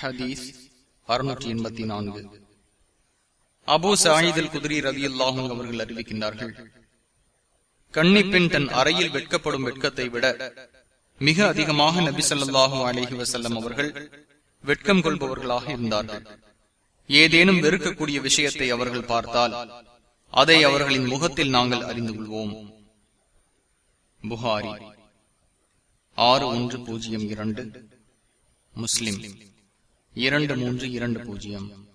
ஹதீஸ் அறுநூற்றி எண்பத்தி நான்கு. அபு சாயிதல் குதிரி ரவி அல்லாஹும் அவர்கள் அறிவிக்கின்றார்கள் கன்னிப்பெண் தன் அறையில் வெட்கப்படும் வெட்கத்தை விட மிக அதிகமாக நபி ஸல்லல்லாஹு அலஹி வசல்லம் அவர்கள் வெட்கம் கொள்பவர்களாக இருந்தார்கள். ஏதேனும் வெறுக்கக்கூடிய விஷயத்தை அவர்கள் பார்த்தால் அதை அவர்களின் முகத்தில் நாங்கள் அறிந்து கொள்வோம். புகாரி ஆறு ஒன்று பூஜ்ஜியம் இரண்டு முஸ்லிம். இரண்டு மூன்று இரண்டு பூஜ்ஜியம்.